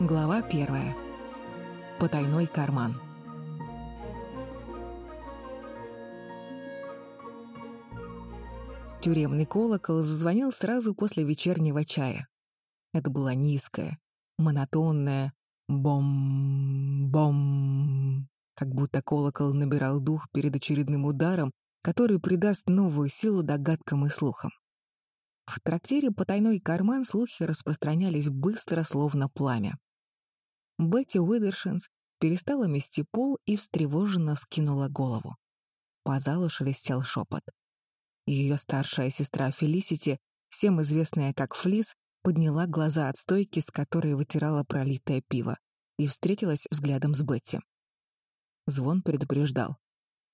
Глава первая. Потайной карман. Тюремный колокол зазвонил сразу после вечернего чая. Это была низкая, монотонная бом-бом, как будто колокол набирал дух перед очередным ударом, который придаст новую силу догадкам и слухам. В трактире «Потайной карман» слухи распространялись быстро, словно пламя. Бетти Уидершинс перестала мести пол и встревоженно вскинула голову. По залу шелестел шепот. Ее старшая сестра Фелисити, всем известная как Флис, подняла глаза от стойки, с которой вытирала пролитое пиво, и встретилась взглядом с Бетти. Звон предупреждал.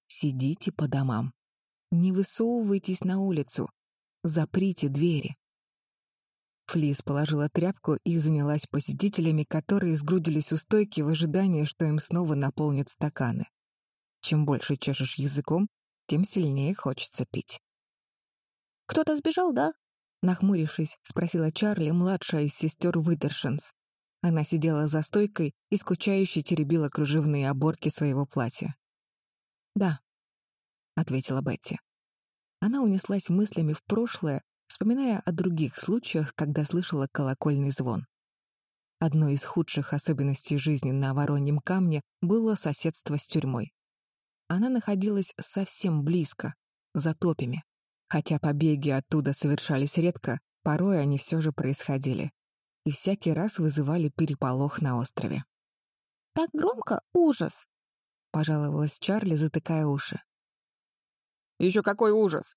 «Сидите по домам. Не высовывайтесь на улицу. Заприте двери». Флис положила тряпку и занялась посетителями, которые сгрудились у стойки в ожидании, что им снова наполнят стаканы. Чем больше чешешь языком, тем сильнее хочется пить. «Кто-то сбежал, да?» Нахмурившись, спросила Чарли, младшая из сестер Уитершинс. Она сидела за стойкой и скучающе теребила кружевные оборки своего платья. «Да», — ответила Бетти. Она унеслась мыслями в прошлое, вспоминая о других случаях, когда слышала колокольный звон. Одной из худших особенностей жизни на Вороньем камне было соседство с тюрьмой. Она находилась совсем близко, за топями. Хотя побеги оттуда совершались редко, порой они все же происходили. И всякий раз вызывали переполох на острове. «Так громко! Ужас!» — пожаловалась Чарли, затыкая уши. «Еще какой ужас!»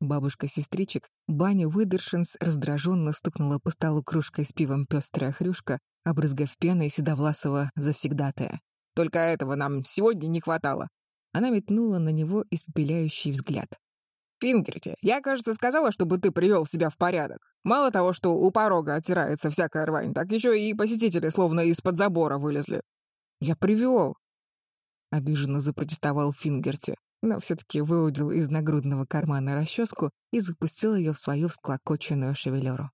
Бабушка сестричек, Баня Уидершинс, раздраженно стукнула по столу кружкой с пивом пестрая хрюшка, обрызгав пеной седовласого завсегдатая. «Только этого нам сегодня не хватало!» Она метнула на него испепеляющий взгляд. Фингерти, я, кажется, сказала, чтобы ты привел себя в порядок. Мало того, что у порога оттирается всякая рвань, так еще и посетители словно из-под забора вылезли. Я привел. Обиженно запротестовал Фингерти, но все-таки выудил из нагрудного кармана расческу и запустил ее в свою всклокоченную шевелюру.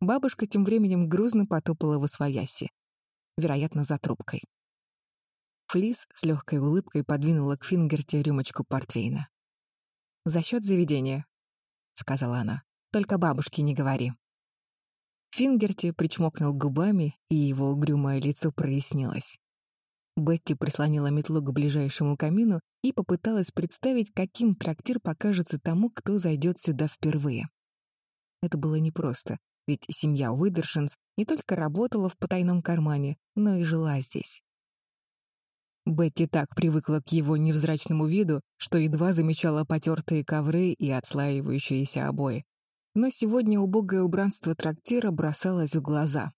Бабушка тем временем грузно потопала в освояси, вероятно, за трубкой. Флис с легкой улыбкой подвинула к Фингерти рюмочку портвейна. «За счет заведения», — сказала она. «Только бабушке не говори». Фингерти причмокнул губами, и его угрюмое лицо прояснилось. Бетти прислонила метлу к ближайшему камину и попыталась представить, каким трактир покажется тому, кто зайдет сюда впервые. Это было непросто, ведь семья Уидершинс не только работала в потайном кармане, но и жила здесь. Бетти так привыкла к его невзрачному виду, что едва замечала потертые ковры и отслаивающиеся обои. Но сегодня убогое убранство трактира бросалось в глаза,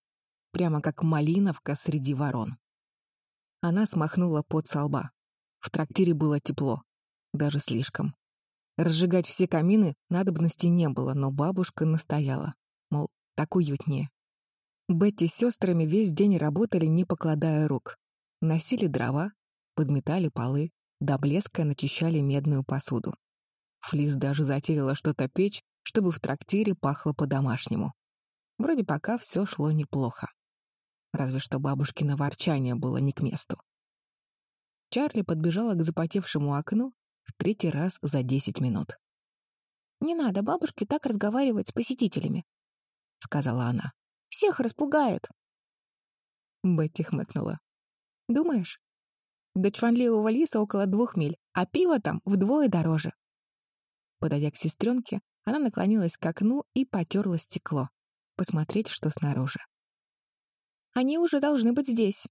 прямо как малиновка среди ворон. Она смахнула пот со лба. В трактире было тепло, даже слишком. Разжигать все камины надобности не было, но бабушка настояла, мол, так уютнее. Бетти с сестрами весь день работали, не покладая рук. Носили дрова, подметали полы, до блеска начищали медную посуду. Флис даже затеяла что-то печь, чтобы в трактире пахло по-домашнему. Вроде пока все шло неплохо. Разве что бабушкино ворчание было не к месту. Чарли подбежала к запотевшему окну в третий раз за десять минут. «Не надо бабушке так разговаривать с посетителями», — сказала она. «Всех распугает». Бетти хмыкнула. «Думаешь?» До чванливого лиса около двух миль, а пиво там вдвое дороже. Подойдя к сестренке, она наклонилась к окну и потерла стекло, посмотреть, что снаружи. «Они уже должны быть здесь».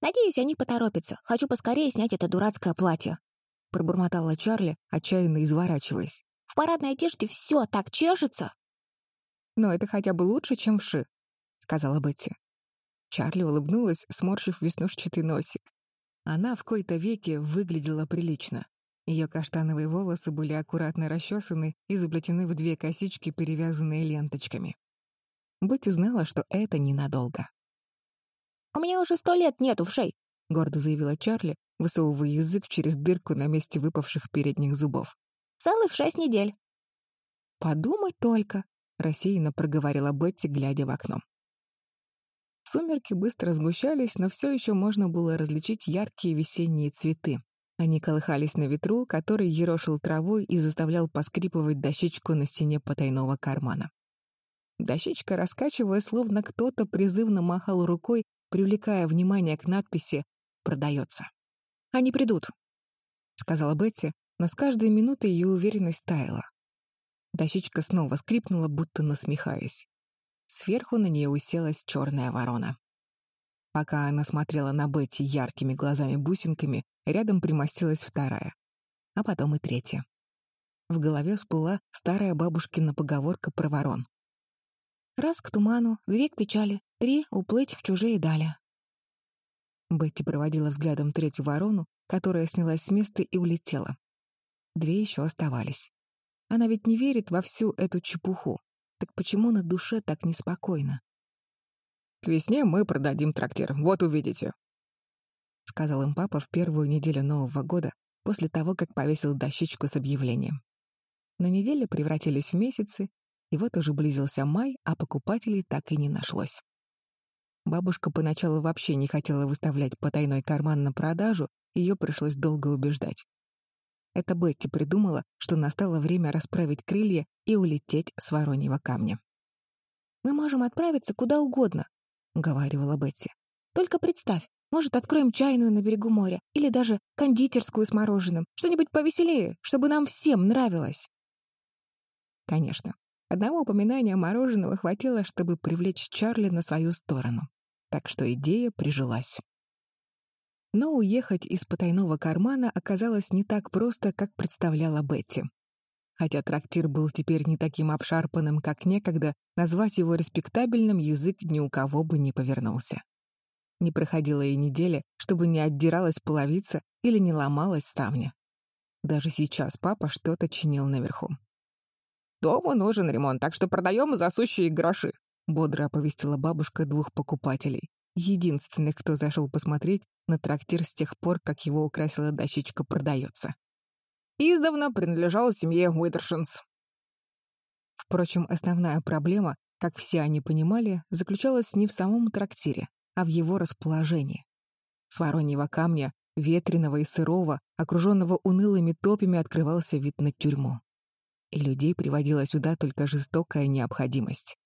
«Надеюсь, они поторопятся. Хочу поскорее снять это дурацкое платье», — пробормотала Чарли, отчаянно изворачиваясь. «В парадной одежде все так чешется». «Но это хотя бы лучше, чем вши», — сказала Бетти. Чарли улыбнулась, сморщив веснушчатый носик. Она в кои-то веке выглядела прилично. Ее каштановые волосы были аккуратно расчесаны и заплетены в две косички, перевязанные ленточками. Бетти знала, что это ненадолго. «У меня уже сто лет нет ушей», — гордо заявила Чарли, высовывая язык через дырку на месте выпавших передних зубов. «Целых шесть недель». «Подумать только», — рассеянно проговорила Бетти, глядя в окно. Сумерки быстро сгущались, но все еще можно было различить яркие весенние цветы. Они колыхались на ветру, который ерошил травой и заставлял поскрипывать дощечку на стене потайного кармана. Дощечка раскачивая, словно кто-то призывно махал рукой, привлекая внимание к надписи «Продается». «Они придут», — сказала Бетти, но с каждой минутой ее уверенность таяла. Дощечка снова скрипнула, будто насмехаясь. Сверху на нее уселась черная ворона. Пока она смотрела на Бетти яркими глазами-бусинками, рядом примостилась вторая, а потом и третья. В голове всплыла старая бабушкина поговорка про ворон. «Раз к туману, две к печали, три — уплыть в чужие дали». Бетти проводила взглядом третью ворону, которая снялась с места и улетела. Две еще оставались. Она ведь не верит во всю эту чепуху. Так почему на душе так неспокойно? «К весне мы продадим трактир, вот увидите», — сказал им папа в первую неделю Нового года после того, как повесил дощечку с объявлением. На неделе превратились в месяцы, и вот уже близился май, а покупателей так и не нашлось. Бабушка поначалу вообще не хотела выставлять потайной карман на продажу, ее пришлось долго убеждать. Это Бетти придумала, что настало время расправить крылья и улететь с вороньего камня. «Мы можем отправиться куда угодно», — уговаривала Бетти. «Только представь, может, откроем чайную на берегу моря или даже кондитерскую с мороженым, что-нибудь повеселее, чтобы нам всем нравилось». Конечно, одного упоминания мороженого хватило, чтобы привлечь Чарли на свою сторону. Так что идея прижилась. Но уехать из потайного кармана оказалось не так просто, как представляла Бетти. Хотя трактир был теперь не таким обшарпанным, как некогда, назвать его респектабельным язык ни у кого бы не повернулся. Не проходила и недели, чтобы не отдиралась половица или не ломалась ставня. Даже сейчас папа что-то чинил наверху. «Дому нужен ремонт, так что продаем за сущие гроши», — бодро оповестила бабушка двух покупателей единственных, кто зашел посмотреть на трактир с тех пор, как его украсила дощечка «Продается». Издавна принадлежала семье Уитершинс. Впрочем, основная проблема, как все они понимали, заключалась не в самом трактире, а в его расположении. С вороньего камня, ветреного и сырого, окруженного унылыми топями, открывался вид на тюрьму. И людей приводила сюда только жестокая необходимость.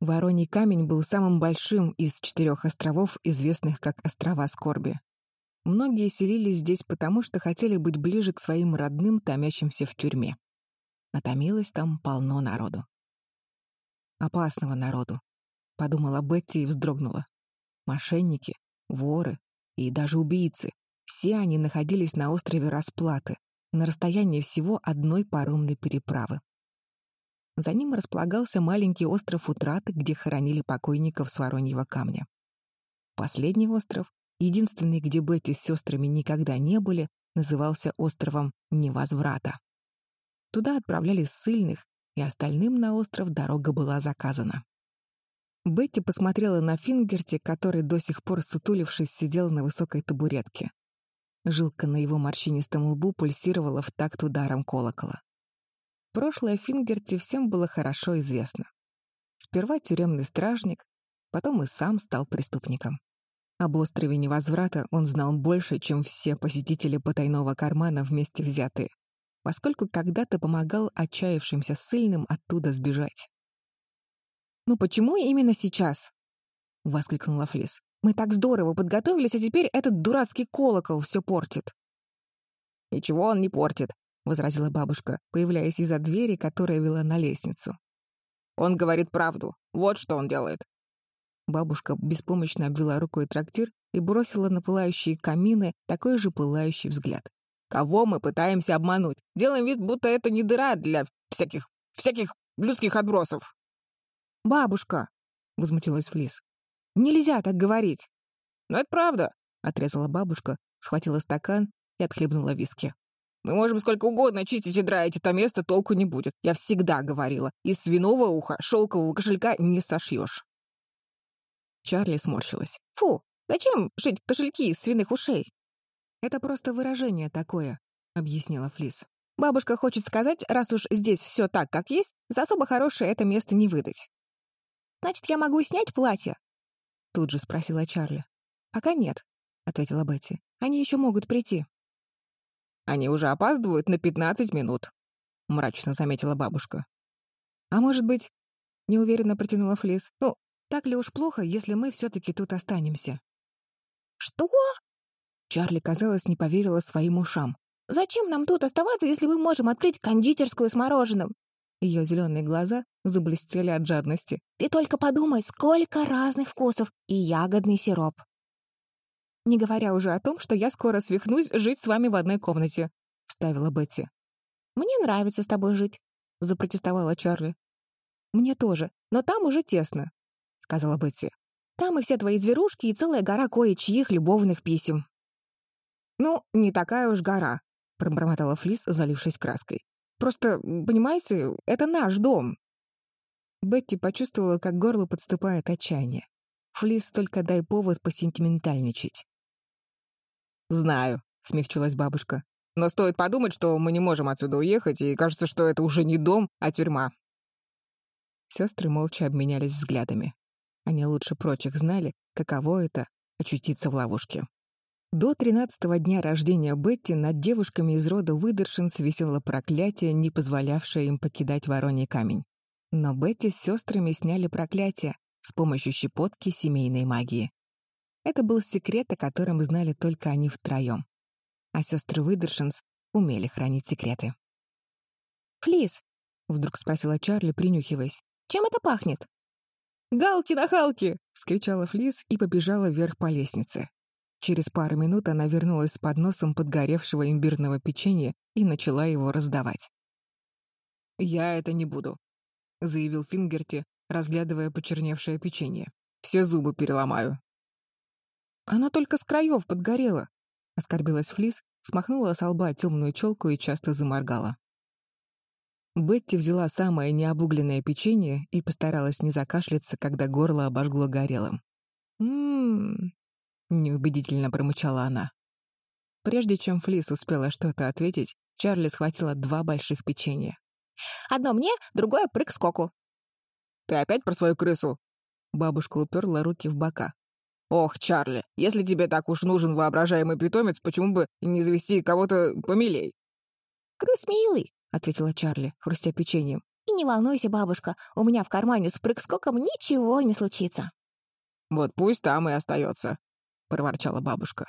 Вороний камень был самым большим из четырех островов, известных как острова Скорби. Многие селились здесь потому, что хотели быть ближе к своим родным, томящимся в тюрьме. Натомилось там полно народу. Опасного народу, подумала Бетти и вздрогнула. Мошенники, воры и даже убийцы — все они находились на острове Расплаты, на расстоянии всего одной паромной переправы. За ним располагался маленький остров Утраты, где хоронили покойников с Вороньего камня. Последний остров, единственный, где Бетти с сестрами никогда не были, назывался островом Невозврата. Туда отправляли ссыльных, и остальным на остров дорога была заказана. Бетти посмотрела на Фингерти, который до сих пор, сутулившись, сидел на высокой табуретке. Жилка на его морщинистом лбу пульсировала в такт ударом колокола. Прошлое Фингерти всем было хорошо известно. Сперва тюремный стражник, потом и сам стал преступником. Об острове Невозврата он знал больше, чем все посетители потайного кармана вместе взятые, поскольку когда-то помогал отчаявшимся ссыльным оттуда сбежать. «Ну почему именно сейчас?» — воскликнула Флис. «Мы так здорово подготовились, а теперь этот дурацкий колокол все портит». «Ничего он не портит», возразила бабушка, появляясь из-за двери, которая вела на лестницу. «Он говорит правду. Вот что он делает». Бабушка беспомощно обвела рукой трактир и бросила на пылающие камины такой же пылающий взгляд. «Кого мы пытаемся обмануть? Делаем вид, будто это не дыра для всяких... всяких людских отбросов». «Бабушка!» — возмутилась Флис. «Нельзя так говорить!» «Но это правда!» — отрезала бабушка, схватила стакан и отхлебнула виски. Мы можем сколько угодно чистить и драить это место, толку не будет. Я всегда говорила, из свиного уха шелкового кошелька не сошьешь. Чарли сморщилась. Фу, зачем шить кошельки из свиных ушей? Это просто выражение такое, объяснила Флис. Бабушка хочет сказать, раз уж здесь все так, как есть, за особо хорошее это место не выдать. Значит, я могу снять платье? — тут же спросила Чарли. «Пока нет», — ответила Бетти. «Они еще могут прийти». «Они уже опаздывают на пятнадцать минут», — мрачно заметила бабушка. «А может быть...» — неуверенно протянула Флис. «Ну, так ли уж плохо, если мы все-таки тут останемся?» «Что?» Чарли, казалось, не поверила своим ушам. «Зачем нам тут оставаться, если мы можем открыть кондитерскую с мороженым?» Ее зеленые глаза заблестели от жадности. «Ты только подумай, сколько разных вкусов и ягодный сироп!» «Не говоря уже о том, что я скоро свихнусь жить с вами в одной комнате», — вставила Бетти. «Мне нравится с тобой жить», — запротестовала Чарли. «Мне тоже, но там уже тесно», — сказала Бетти. «Там и все твои зверушки, и целая гора кое-чьих любовных писем». «Ну, не такая уж гора», — пробормотала Флис, залившись краской. «Просто, понимаете, это наш дом». Бетти почувствовала, как горло подступает отчаяние. Флис только дай повод посентиментальничать. «Знаю», — смягчилась бабушка. «Но стоит подумать, что мы не можем отсюда уехать, и кажется, что это уже не дом, а тюрьма». Сестры молча обменялись взглядами. Они лучше прочих знали, каково это — очутиться в ловушке. До тринадцатого дня рождения Бетти над девушками из рода Уидершинс висело проклятие, не позволявшее им покидать Вороний камень. Но Бетти с сестрами сняли проклятие с помощью щепотки семейной магии. Это был секрет, о котором знали только они втроем. А сестры Уидершинс умели хранить секреты. «Флис», — вдруг спросила Чарли, принюхиваясь, — «чем это пахнет?» «Галки на халки!» — вскричала Флис и побежала вверх по лестнице. Через пару минут она вернулась с подносом подгоревшего имбирного печенья и начала его раздавать. «Я это не буду», — заявил Фингерти, разглядывая почерневшее печенье. «Все зубы переломаю». «Оно только с краев подгорело», — оскорбилась Флис, смахнула с лба темную челку и часто заморгала. Бетти взяла самое необугленное печенье и постаралась не закашляться, когда горло обожгло горелым. «М-м-м», неубедительно промычала она. Прежде чем Флис успела что-то ответить, Чарли схватила два больших печенья. «Одно мне, другое прыг скоку». «Ты опять про свою крысу?» Бабушка уперла руки в бока. «Ох, Чарли, если тебе так уж нужен воображаемый питомец, почему бы не завести кого-то помилей?» «Крыс милый», — ответила Чарли, хрустя печеньем. «И не волнуйся, бабушка, у меня в кармане с прыг-скоком ничего не случится». «Вот пусть там и остается», — проворчала бабушка.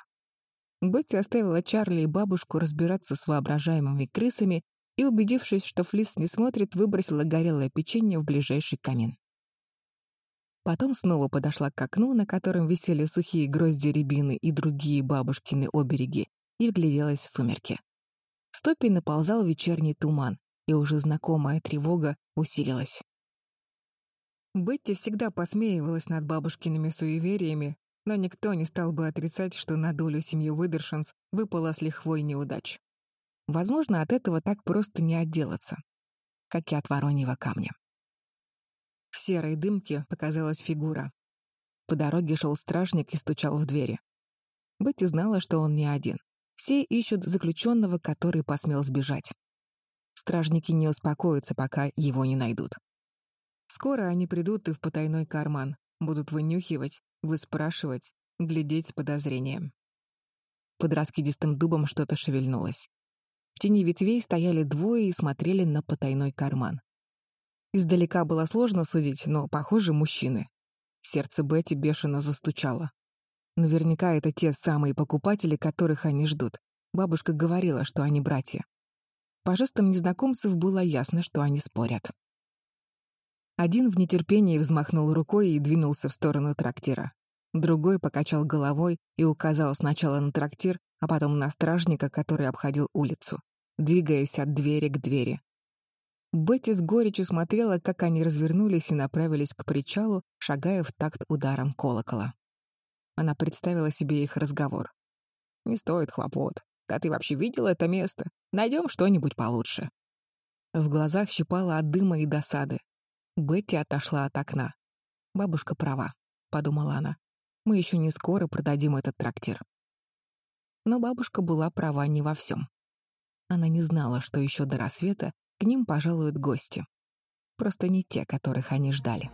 Бетти оставила Чарли и бабушку разбираться с воображаемыми крысами и, убедившись, что Флис не смотрит, выбросила горелое печенье в ближайший камин. Потом снова подошла к окну, на котором висели сухие грозди рябины и другие бабушкины обереги, и вгляделась в сумерки. Стопий наползал вечерний туман, и уже знакомая тревога усилилась. Бетти всегда посмеивалась над бабушкиными суевериями, но никто не стал бы отрицать, что на долю семьи Уидершинс выпало с лихвой неудач. Возможно, от этого так просто не отделаться, как и от вороньего камня. В серой дымке показалась фигура. По дороге шел стражник и стучал в двери. Бетти знала, что он не один. Все ищут заключенного, который посмел сбежать. Стражники не успокоятся, пока его не найдут. Скоро они придут и в потайной карман, будут вынюхивать, выспрашивать, глядеть с подозрением. Под раскидистым дубом что-то шевельнулось. В тени ветвей стояли двое и смотрели на потайной карман. Издалека было сложно судить, но, похоже, мужчины. Сердце Бетти бешено застучало. Наверняка это те самые покупатели, которых они ждут. Бабушка говорила, что они братья. По жестам незнакомцев было ясно, что они спорят. Один в нетерпении взмахнул рукой и двинулся в сторону трактира. Другой покачал головой и указал сначала на трактир, а потом на стражника, который обходил улицу, двигаясь от двери к двери. Бетти с горечью смотрела, как они развернулись и направились к причалу, шагая в такт ударом колокола. Она представила себе их разговор. «Не стоит хлопот. Да ты вообще видела это место? Найдем что-нибудь получше». В глазах щипала от дыма и досады. Бетти отошла от окна. «Бабушка права», — подумала она. «Мы еще не скоро продадим этот трактир». Но бабушка была права не во всем. Она не знала, что еще до рассвета к ним пожалуют гости. Просто не те, которых они ждали.